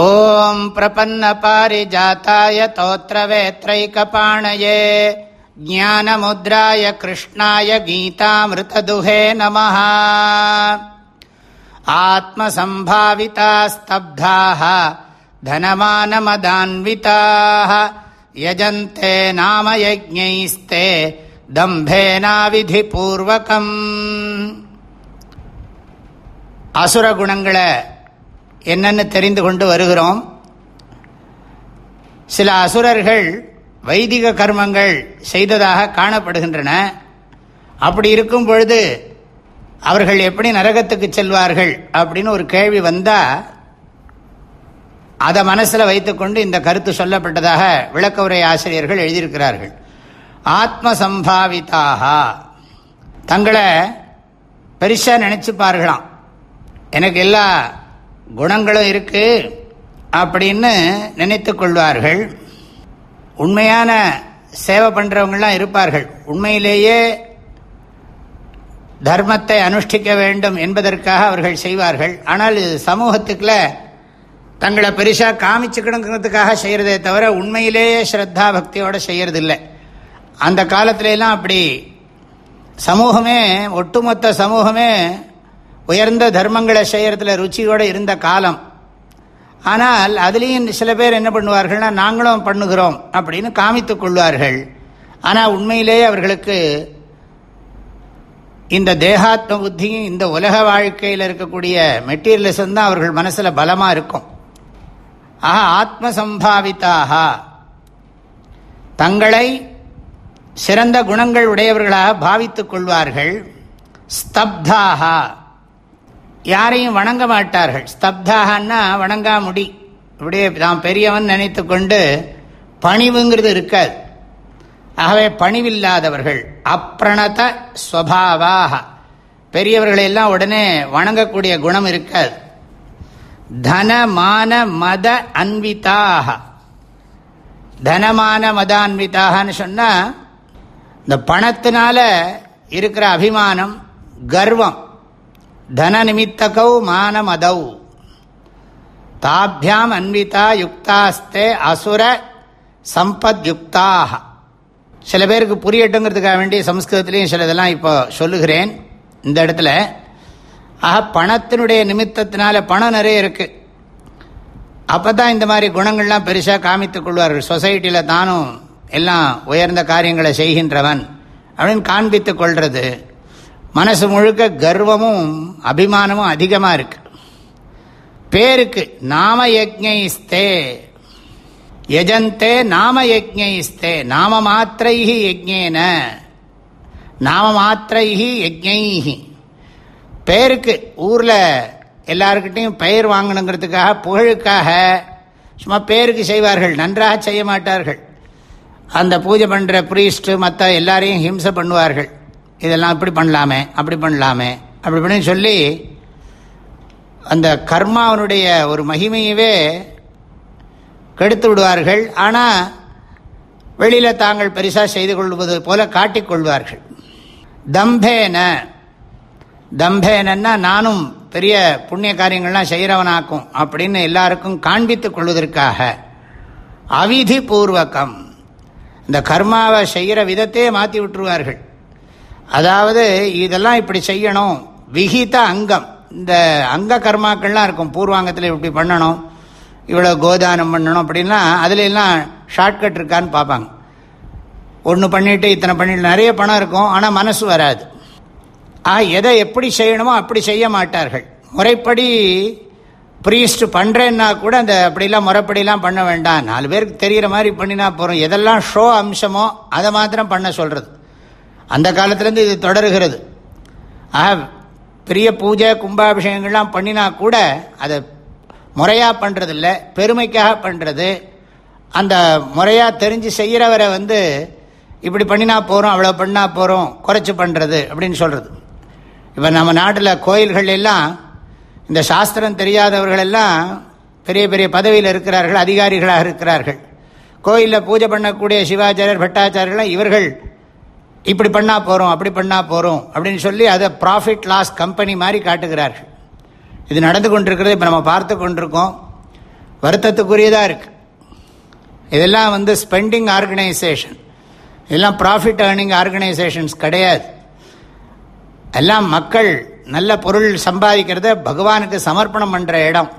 ॐ प्रपन्नपारिजाताय तोत्रवेत्रैकपाणये ज्ञानमुद्राय कृष्णाय गीतामृतदुहे नमः आत्मसम्भावितास्तब्धाः धनमानमदान्विताः यजन्ते नाम यज्ञैस्ते दम्भेनाविधिपूर्वकम् அசுரகுணங்களை என்னன்னு தெரிந்து கொண்டு வருகிறோம். சில அசுரர்கள் வைதிக கர்மங்கள் செய்ததாக காணப்படுகின்றன. அப்படி இருக்கும் பொழுது அவர்கள் எப்படி நரகத்துக்கு செல்வார்கள் அப்படின்னு ஒரு கேள்வி வந்தால் அதை மனசில் வைத்துக்கொண்டு இந்த கருத்து சொல்லப்பட்டதாக விளக்க உரை ஆசிரியர்கள் எழுதியிருக்கிறார்கள். ஆத்ம சம்பாவிதாக தங்களை பெருசாக நினச்சிப்பார்களாம். எனக்கு எல்லா குணங்களும் இருக்கு அப்படின்னு நினைத்து கொள்வார்கள். உண்மையான சேவை பண்ணுறவங்களாம் இருப்பார்கள். உண்மையிலேயே தர்மத்தை அனுஷ்டிக்க வேண்டும் என்பதற்காக அவர்கள் செய்வார்கள். ஆனால் இது சமூகத்துக்குள்ள தங்களை பெருசாக காமிச்சுக்கணுங்கிறதுக்காக செய்கிறதே தவிர உண்மையிலேயே ஸ்ரத்தா பக்தியோடு செய்யறதில்லை. அந்த காலத்திலலாம் அப்படி சமூகமே ஒட்டுமொத்த சமூகமே உயர்ந்த தர்மங்களை செய்கிறதுல ருச்சியோடு இருந்த காலம். ஆனால் அதுலேயும் சில பேர் என்ன பண்ணுவார்கள்னா நாங்களும் பண்ணுகிறோம் அப்படின்னு காமித்து கொள்வார்கள். ஆனால் உண்மையிலேயே அவர்களுக்கு இந்த தேகாத்ம புத்தியும் இந்த உலக வாழ்க்கையில் இருக்கக்கூடிய மெட்டீரியலிசம் தான் அவர்கள் மனசில் பலமாக இருக்கும். ஆக ஆத்ம சம்பாவித்தாக தங்களை சிறந்த குணங்கள் உடையவர்களாக பாவித்துக் கொள்வார்கள். ஸ்தப்தாகா யாரையும் வணங்க மாட்டார்கள். ஸ்தப்தாகன்னா வணங்கா முடி இப்படியே நாம் பெரியவன் நினைத்து கொண்டு பணிவுங்கிறது இருக்காது. ஆகவே பணிவில்லாதவர்கள் அப்பிரணத ஸ்வபாவாக. பெரியவர்களையெல்லாம் உடனே வணங்கக்கூடிய குணம் இருக்காது. தனமான மத அன்விதாக. தனமான மத அன்விதாகன்னு சொன்னால் இந்த பணத்தினால இருக்கிற அபிமானம் கர்வம் தன நிமித்தகௌ மானமதௌ. தாபியாம் அன்விதா யுக்தாஸ்தே அசுர சம்பத் யுக்தாக சில பேருக்கு புரியட்டுங்கிறதுக்காக வேண்டிய சம்ஸ்கிருதத்துலேயும் சில இதெல்லாம் இப்போ சொல்லுகிறேன். இந்த இடத்துல ஆக பணத்தினுடைய நிமித்தத்தினால பணம் நிறைய இருக்குது அப்போ தான் இந்த மாதிரி குணங்கள்லாம் பெருசாக காமித்துக் கொள்வார்கள். சொசைட்டியில் தானும் எல்லாம் உயர்ந்த காரியங்களை செய்கின்றவன் அப்படின்னு காண்பித்து கொள்வது மனசு முழுக்க கர்வமும் அபிமானமும் அதிகமாக இருக்கு. பேருக்கு நாம யஜ்ஞைஸ்தே யஜந்தே நாம யஜ்ஞைஸ்தே நாம மாத்திரைஹி யஜ்ஞேன நாம மாத்திரைஹி யஜ்ஞைஹி. பேருக்கு ஊரில் எல்லாருக்கிட்டையும் பெயர் வாங்கணுங்கிறதுக்காக புகழுக்காக சும்மா பேருக்கு செய்வார்கள் நன்றாக செய்ய மாட்டார்கள். அந்த பூஜை பண்ணுற ப்ரீஸ்ட்டு மற்ற எல்லாரையும் ஹிம்சை பண்ணுவார்கள். இதெல்லாம் இப்படி பண்ணலாமே அப்படி பண்ணலாமே அப்படி பண்ணி சொல்லி அந்த கர்மாவனுடைய ஒரு மகிமையவே கெடுத்து விடுவார்கள். ஆனால் வெளியில் தாங்கள் பெரிசா செய்து கொள்வது போல காட்டிக்கொள்வார்கள் தம்பேன. தம்பேனன்னா நானும் பெரிய புண்ணிய காரியங்கள்லாம் செய்கிறவனாக்கும் அப்படின்னு எல்லாருக்கும் காண்பித்து கொள்வதற்காக. அவிதி பூர்வகம் இந்த கர்மாவை செய்கிற விதத்தையே மாற்றி விட்டுருவார்கள். அதாவது இதெல்லாம் இப்படி செய்யணும். விகித அங்கம். இந்த அங்க கர்மாக்கள்லாம் இருக்கும். பூர்வாங்கத்தில் இப்படி பண்ணணும். இவ்வளோ கோதானம் பண்ணணும் அப்படின்னா அதுல எல்லாம் ஷார்ட்கட் இருக்கான்னு பார்ப்பாங்க. ஒன்று பண்ணிட்டு இத்தனை பண்ணிட்டு நிறைய பணம் இருக்கும். ஆனால் மனசு வராது. ஆ எதை எப்படி செய்யணுமோ அப்படி செய்ய மாட்டார்கள். முறைப்படி ப்ரீஸ்ட் பண்ணுறேன்னா கூட அந்த அப்படிலாம் முறைப்படிலாம் பண்ண வேண்டாம். நாலு பேருக்கு தெரிகிற மாதிரி பண்ணினா போகிறோம் எதெல்லாம் ஷோ அம்சமோ அதை மாத்திரம் பண்ண சொல்கிறது அந்த காலத்திலேருந்து இது தொடருகிறது. ஆக பெரிய பூஜை கும்பாபிஷேகங்கள்லாம் பண்ணினா கூட அதை முறையாக பண்ணுறதில்ல பெருமைக்காக பண்ணுறது அந்த முறையாக தெரிஞ்சு செய்கிறவரை வந்து இப்படி பண்ணினா போகிறோம் அவ்வளோ பண்ணால் போகிறோம் குறைச்சி பண்ணுறது அப்படின்னு சொல்கிறது இப்போ நம்ம நாட்டில் கோயில்கள் எல்லாம் இந்த சாஸ்திரம் தெரியாதவர்கள் எல்லாம் பெரிய பெரிய பதவியில் இருக்கிறார்கள் அதிகாரிகளாக இருக்கிறார்கள். கோயிலில் பூஜை பண்ணக்கூடிய சிவாச்சாரியர் பட்டாச்சாரியர்கள்லாம் இவர்கள் இப்படி பண்ணால் போகிறோம் அப்படி பண்ணால் போகிறோம் அப்படின்னு சொல்லி அதை ப்ராஃபிட் லாஸ் கம்பெனி மாதிரி காட்டுகிறார்கள். இது நடந்து கொண்டிருக்கிறது இப்போ நம்ம பார்த்து கொண்டிருக்கோம். வருத்தத்துக்குரியதாக இருக்குது இதெல்லாம் வந்து ஸ்பெண்டிங் ஆர்கனைசேஷன் இதெல்லாம் ப்ராஃபிட் ஏர்னிங் ஆர்கனைசேஷன்ஸ் கிடையாது. எல்லாம் மக்கள் நல்ல பொருள் சம்பாதிக்கிறத பகவானுக்கு சமர்ப்பணம் பண்ணுற இடம்.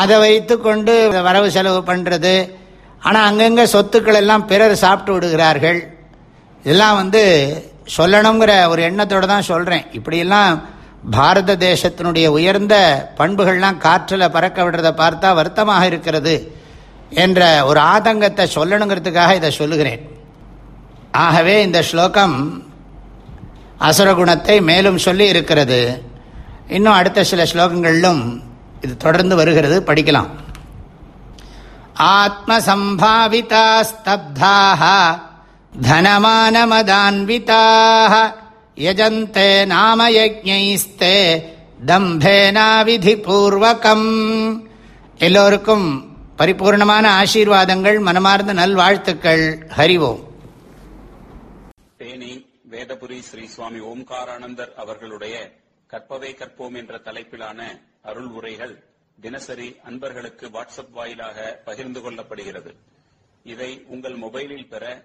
அதை வைத்து கொண்டு வரவு செலவு பண்ணுறது ஆனால் அங்கங்கே சொத்துக்கள் எல்லாம் பிறர் சாப்பிட்டு விடுகிறார்கள். இதெல்லாம் வந்து சொல்லணுங்கிற ஒரு எண்ணத்தோடு தான் சொல்கிறேன் இப்படியெல்லாம் பாரத தேசத்தினுடைய உயர்ந்த பண்புகள்லாம் காற்றில் பறக்க விடுறதை பார்த்தா வருத்தமாக இருக்கிறது என்ற ஒரு ஆதங்கத்தை சொல்லணுங்கிறதுக்காக இதை சொல்லுகிறேன். ஆகவே இந்த ஸ்லோகம் அசுரகுணத்தை மேலும் சொல்லி இருக்கிறது. இன்னும் அடுத்த சில ஸ்லோகங்களிலும் இது தொடர்ந்து வருகிறது. படிக்கலாம். ஆத்மசம்பாவிதா ஸ்தப்தாக தனமானமதான்விதாக யஜந்தே நாம யஜ்ஞைஸ்தே தம்பேனாவிதி எல்லோருக்கும் பரிபூர்ணமான ஆசீர்வாதங்கள் மனமார்ந்த நல்வாழ்த்துக்கள். ஹரிவோம். தேனி வேதபுரி ஸ்ரீ சுவாமி ஓம்காரானந்தர் அவர்களுடைய கற்பவை கற்போம் என்ற தலைப்பிலான அருள் உரைகள் தினசரி அன்பர்களுக்கு வாட்ஸ்அப் வாயிலாக பகிர்ந்து கொள்ளப்படுகிறது. இதை உங்கள் மொபைலில் பெற